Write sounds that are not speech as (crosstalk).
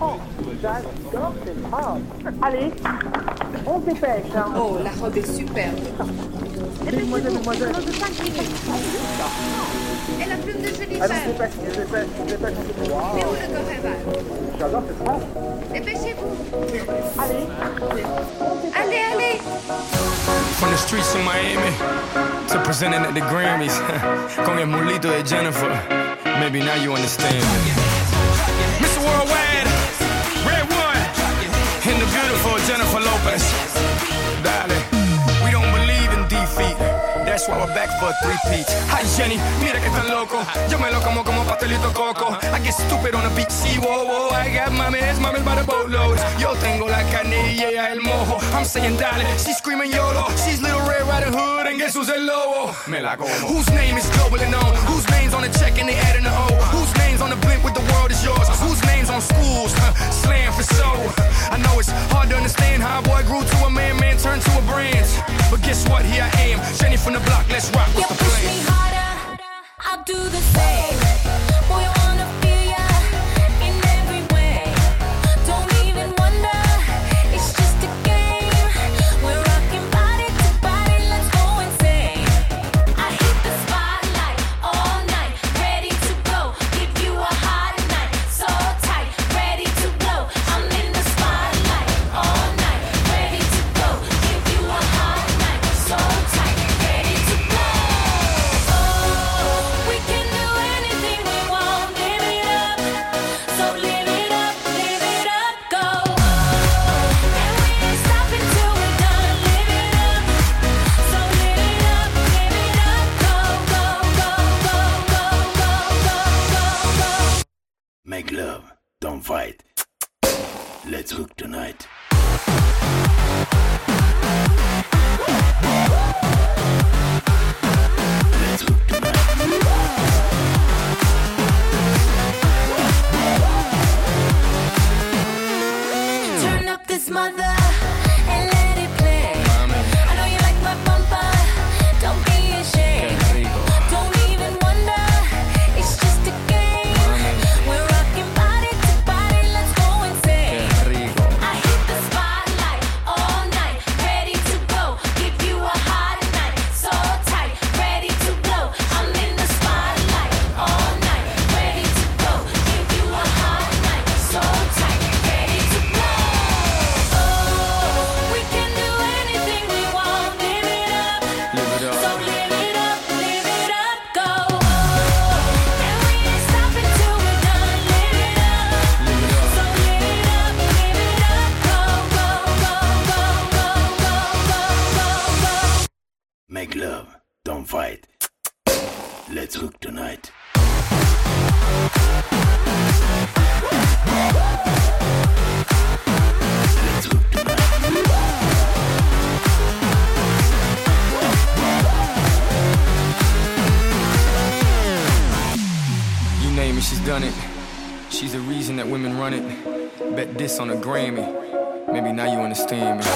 Oh, j'adore cette robe. Allez, on dépêche. Hein. Oh, la robe est superbe. Mademoiselle, mademoiselle. Et la plume de Allez, Jennifer. on se dépêche, on se dépêche, on se dépêche, on se dépêche. Mais Wow, où le coréval J'adore cette robe. Dépêchez-vous. Allez, Allez, allez. From the streets of Miami to presenting at the Grammys. (laughs) Con el mulito de Jennifer. Maybe now you understand. Jennifer Lopez. Darling, we don't believe in defeat. That's why we're back for a three-peat. Hi Jenny, mira que tan loco. Yo me lo como como pastelito coco. I get stupid on the beat. See, whoa, whoa. I got mames, mames by the boatload. Yo tengo la y el mojo. I'm saying dale, she's screaming YOLO. She's Little Red Riding Hood and guess who's el lobo? Me la como. Whose name is globally known? Whose name's on the check and they adding the O? Whose guess what? Here I am, Jenny from the block. Let's rock. You push me harder, I'll do the same. Make love, don't fight. Let's hook tonight. Make love, don't fight. Let's hook tonight. Let's hook tonight. You name it, she's done it. She's the reason that women run it. Bet this on a Grammy. Maybe now you understand me.